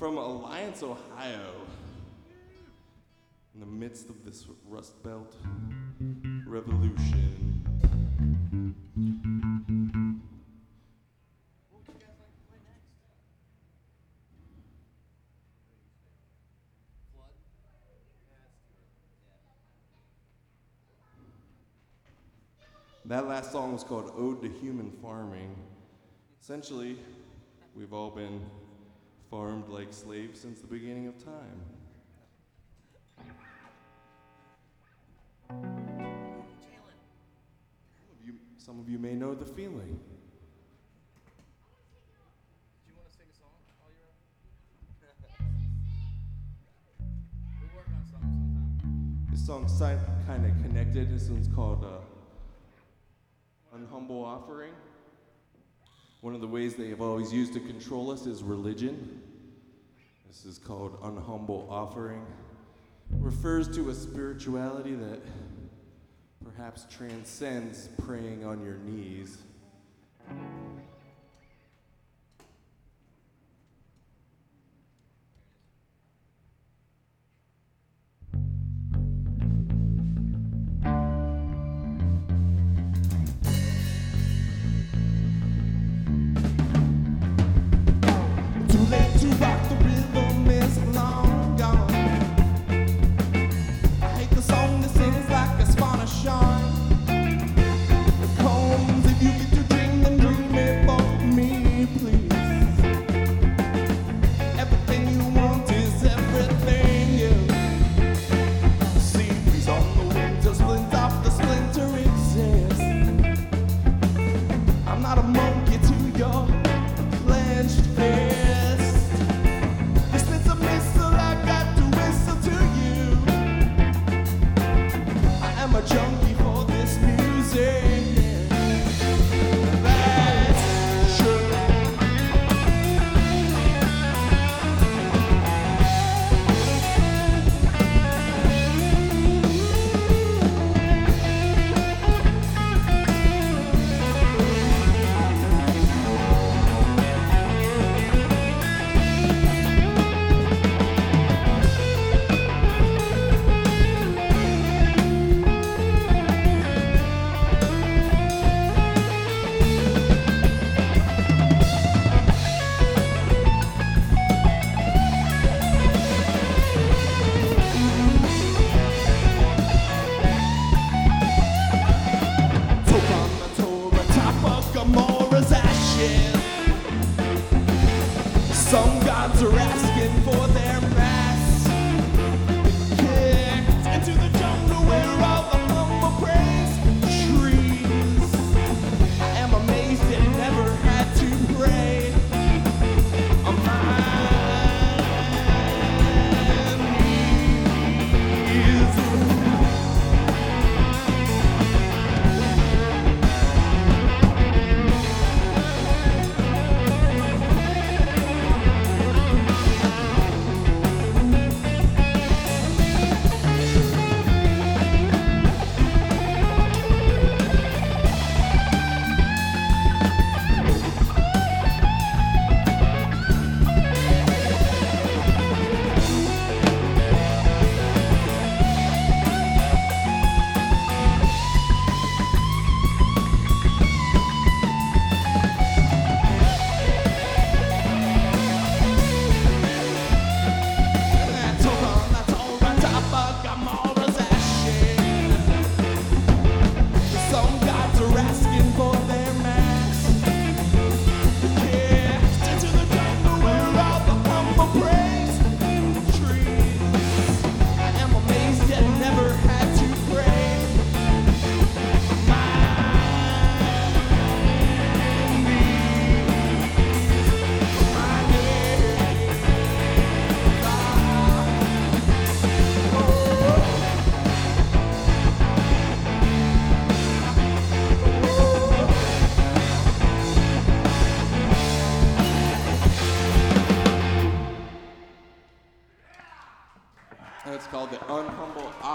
from Alliance, Ohio. In the midst of this Rust Belt revolution. That last song was called Ode to Human Farming. Essentially, we've all been farmed like slaves since the beginning of time. Some of you, some of you may know the feeling. This song's kind of connected. This one's called uh, Unhumble Offering. One of the ways they have always used to control us is religion. This is called Unhumble Offering. refers to a spirituality that perhaps transcends praying on your knees.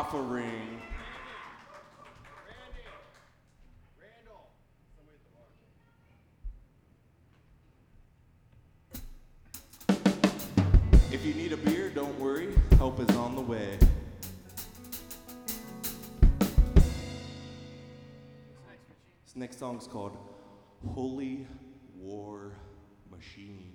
offering. If you need a beer, don't worry, help is on the way. This next song's called Holy War Machine.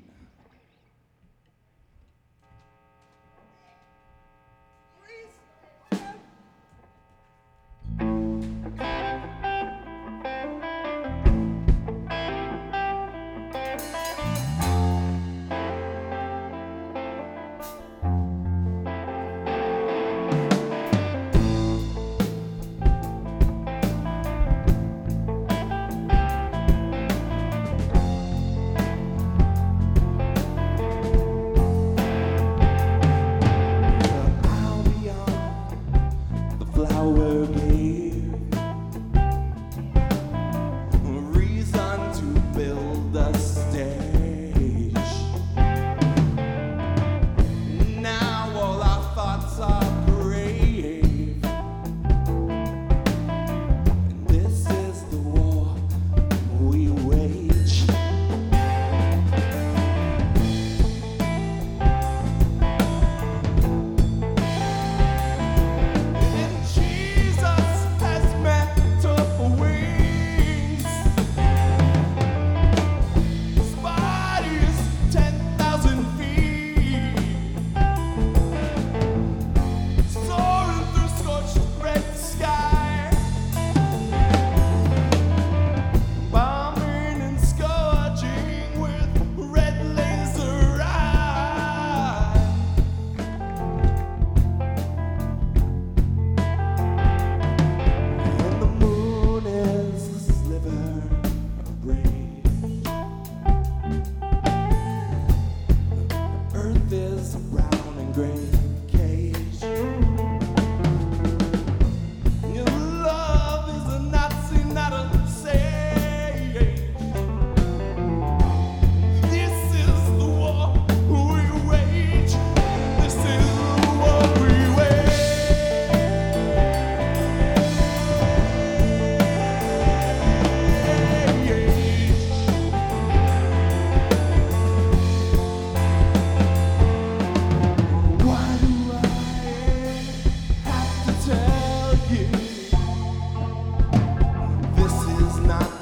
not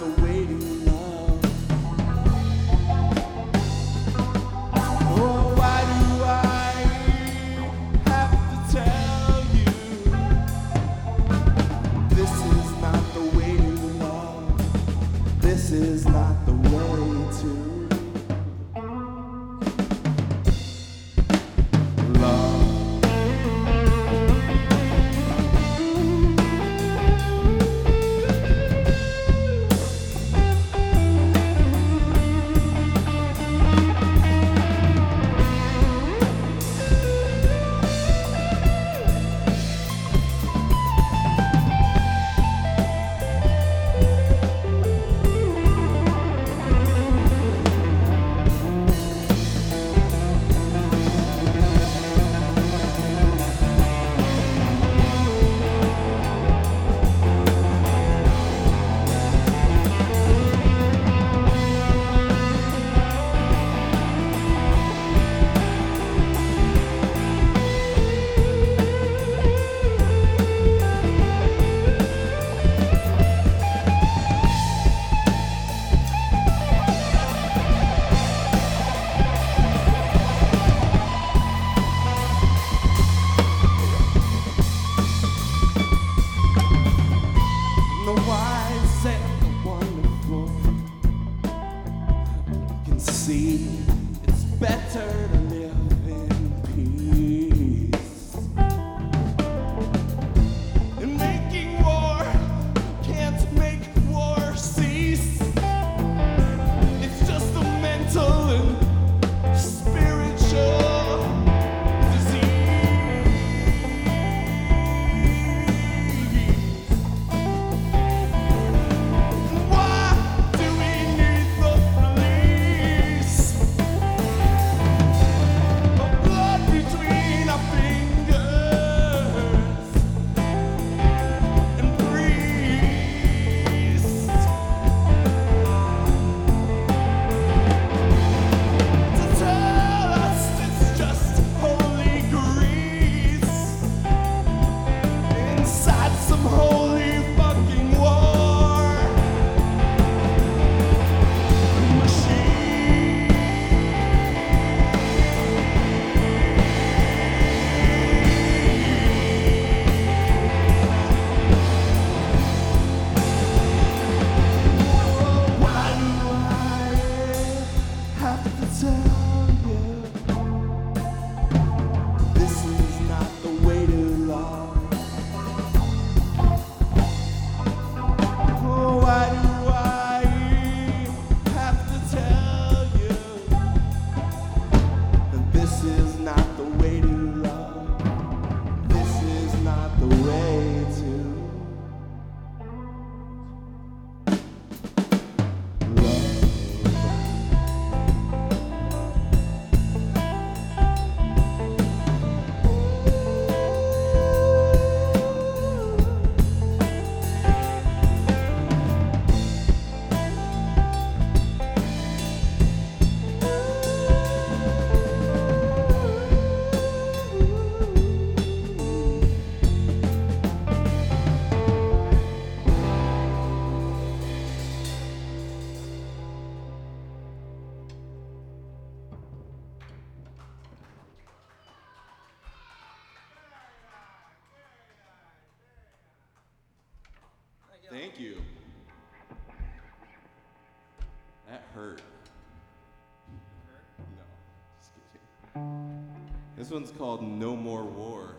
This one's called No More War.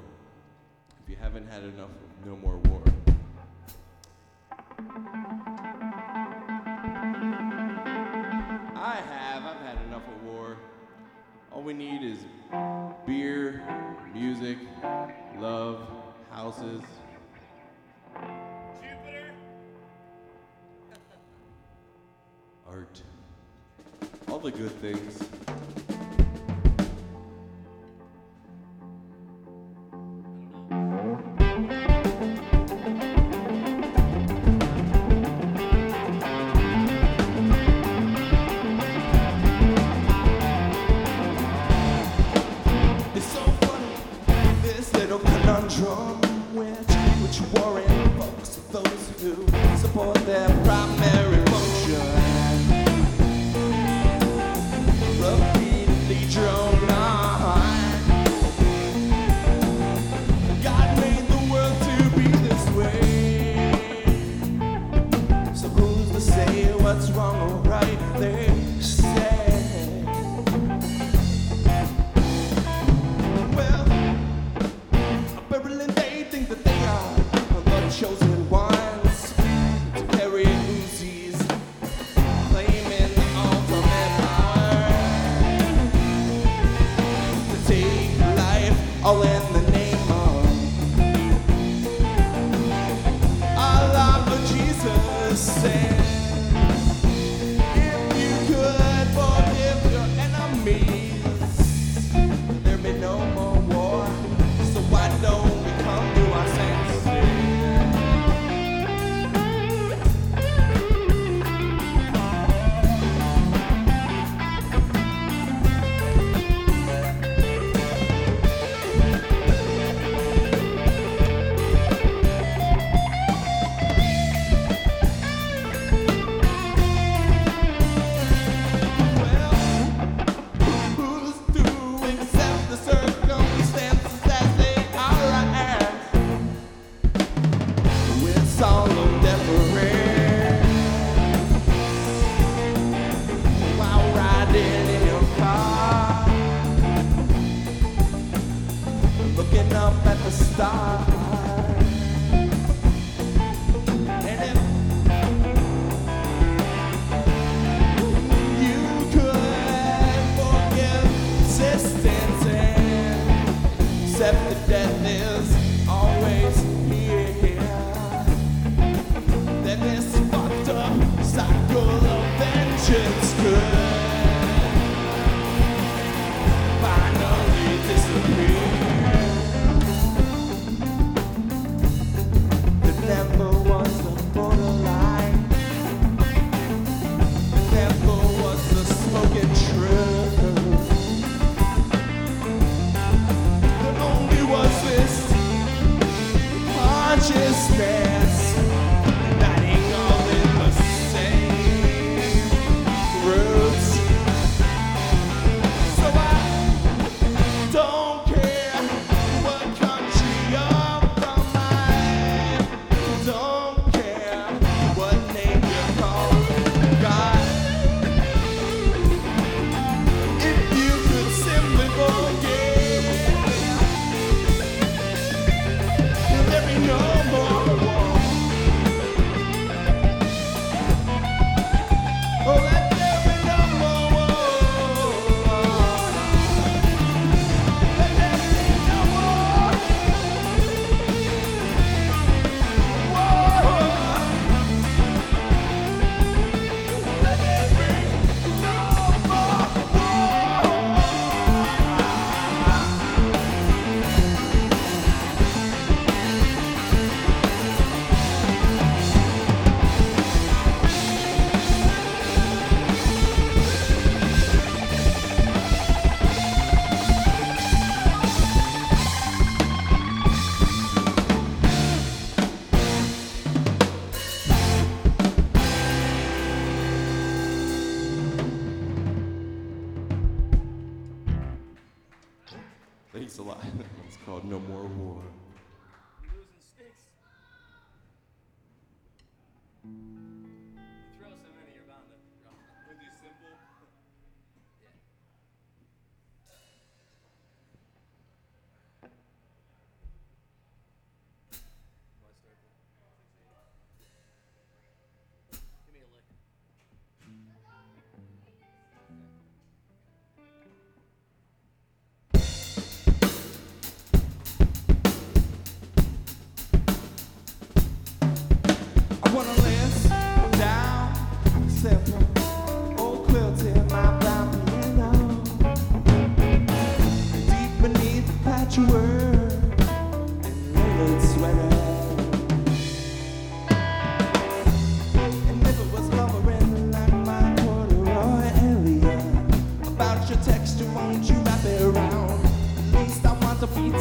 If you haven't had enough of No More War. I have. I've had enough of war. All we need is beer, music, love, houses. Jupiter. Art. All the good things.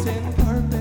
in purple.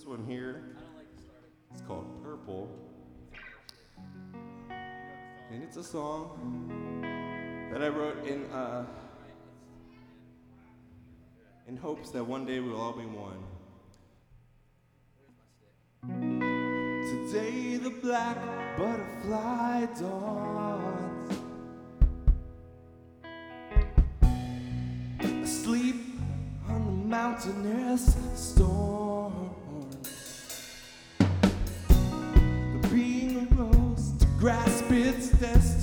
This one here, it's called Purple. And it's a song that I wrote in, uh, in hopes that one day we'll all be one. Today the black butterfly dawns. Asleep on the mountainous storm. grasp its destiny.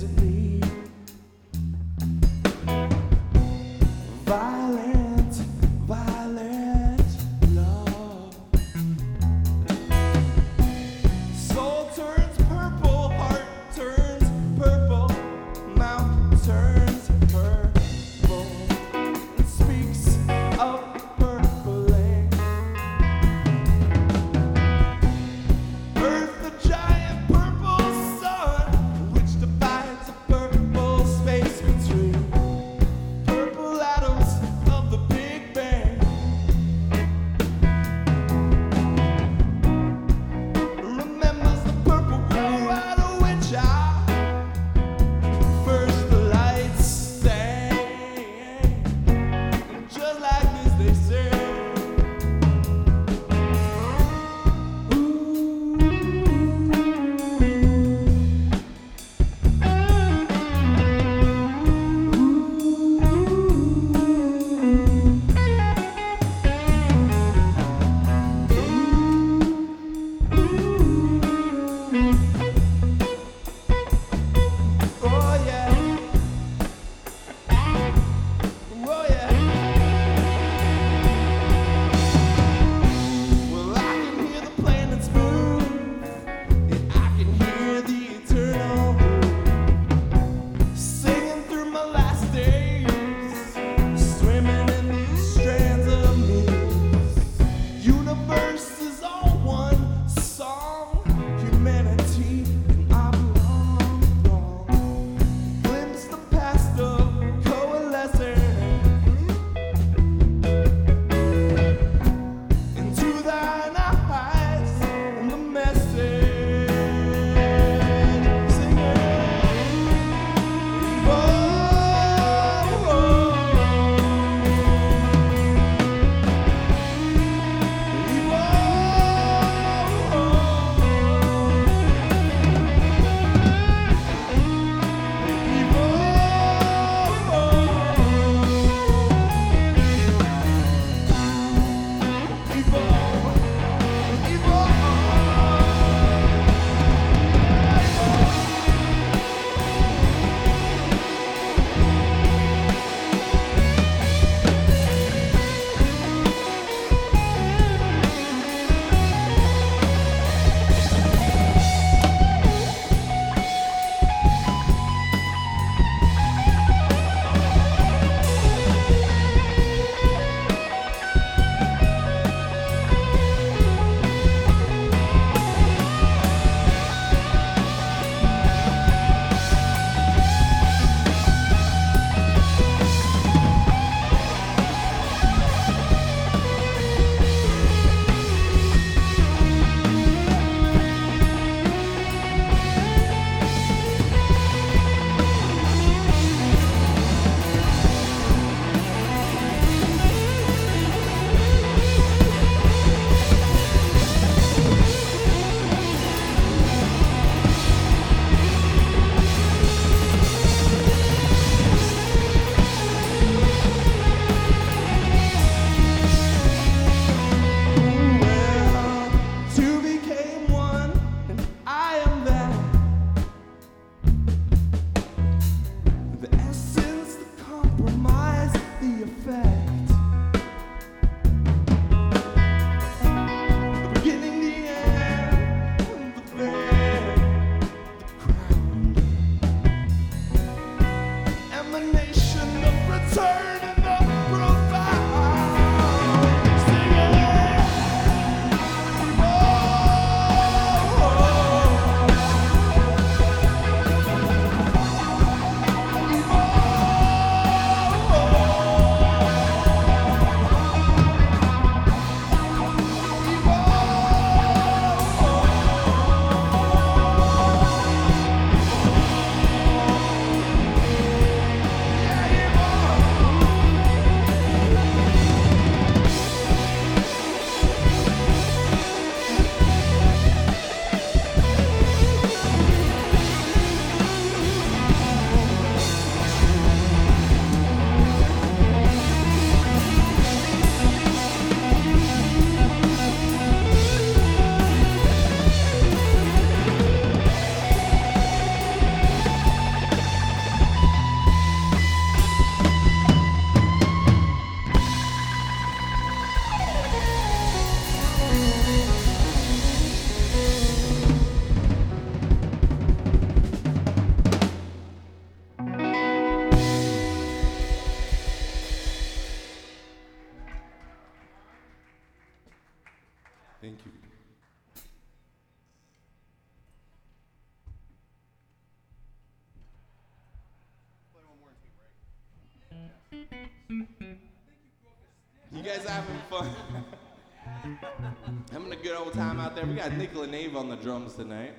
On the drums tonight.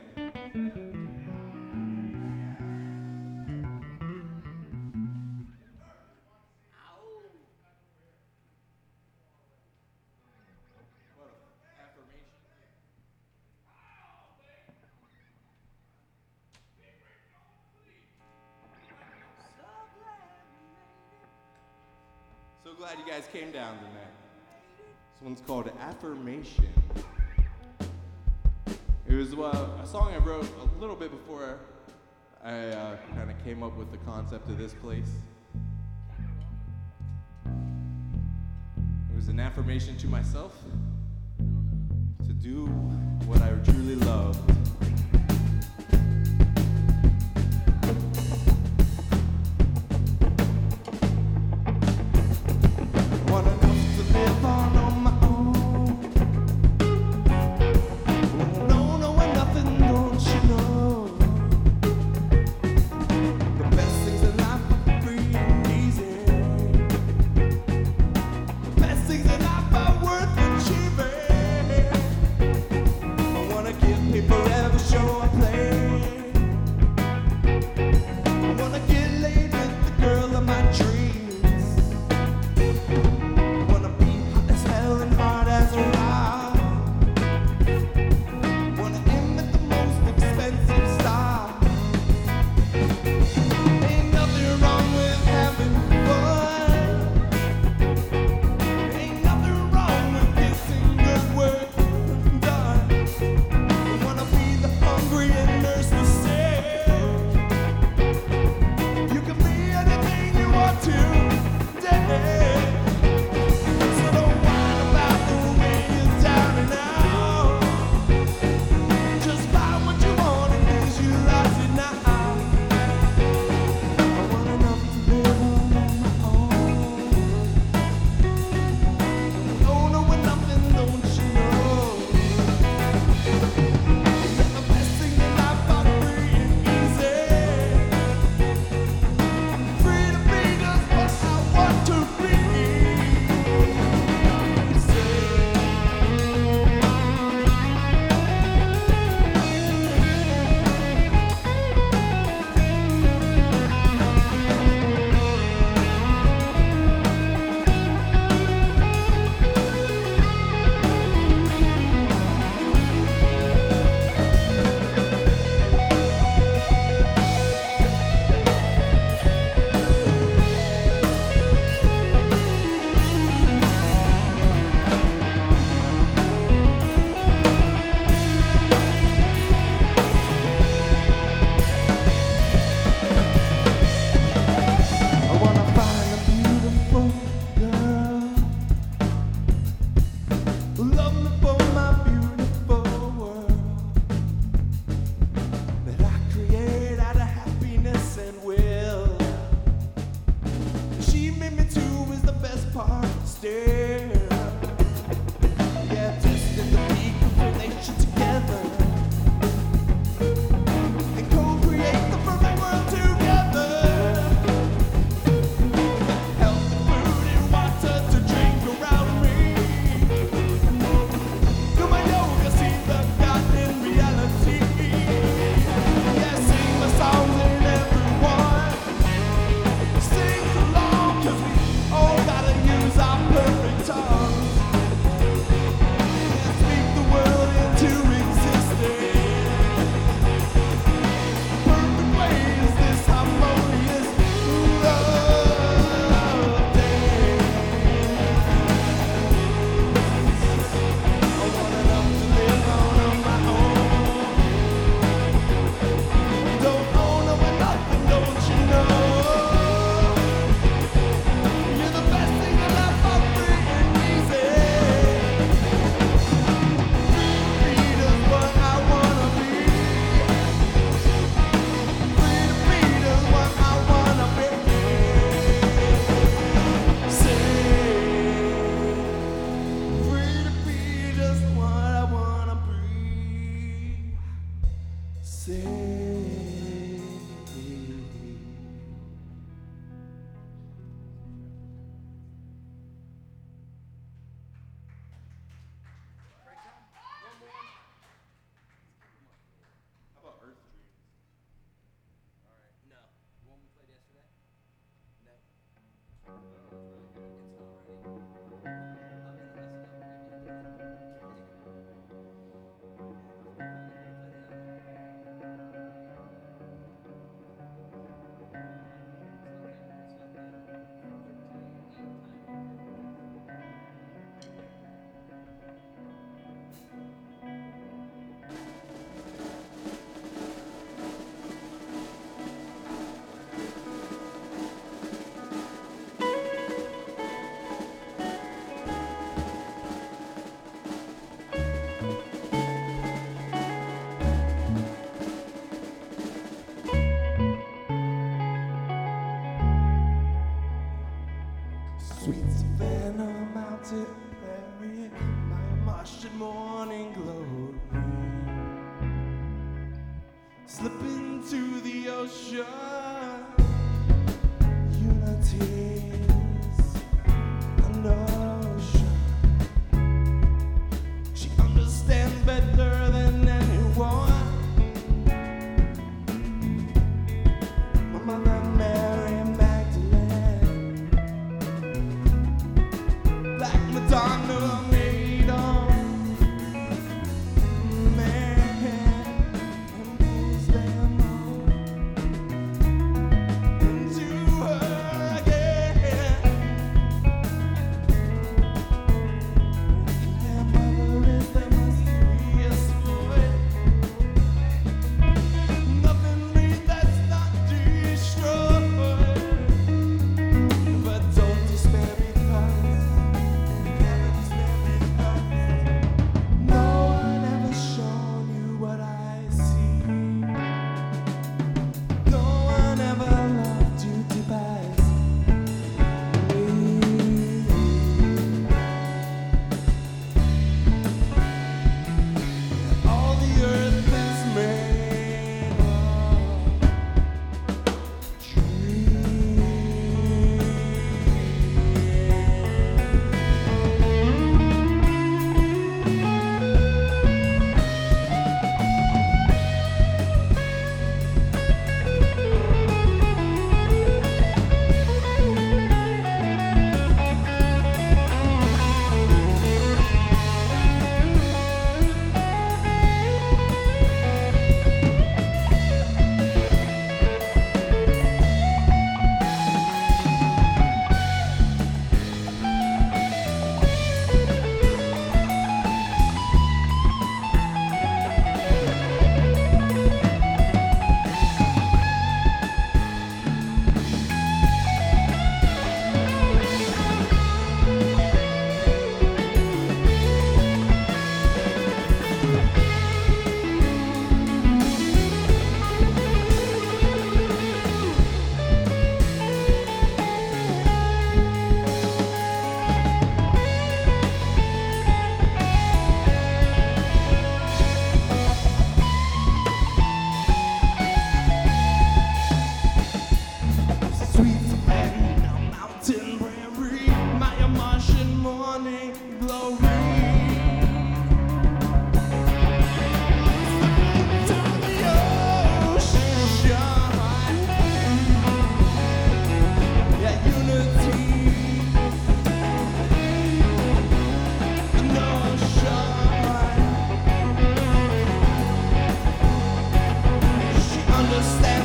So glad you guys came down tonight. This one's called Affirmation. It was uh, a song I wrote a little bit before I uh, kind of came up with the concept of this place. It was an affirmation to myself to do what I truly love. stand